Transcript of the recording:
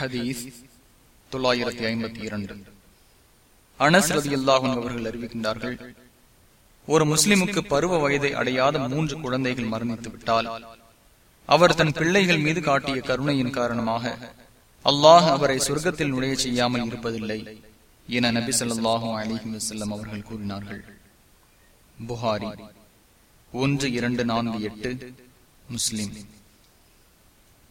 ஹதீஸ் தொள்ளாயிரத்தி ஐம்பத்தி இரண்டு. அனஸ் ரதி அவர்கள் அறிவிக்கின்றார்கள் ஒரு முஸ்லிமுக்கு பருவ வயதை அடையாத மூன்று குழந்தைகள் மரணித்து விட்டால் அவர் தன் பிள்ளைகள் மீது காட்டிய கருணையின் காரணமாக அல்லாஹ் அவரை சொர்க்கத்தில் நுழைய செய்யாமல் இருப்பதில்லை என நபி சொல்லாஹும் அலிஹி வசல்லம் அவர்கள் கூறினார்கள். புகாரி ஒன்று இரண்டு நான்கு எட்டு முஸ்லிம்.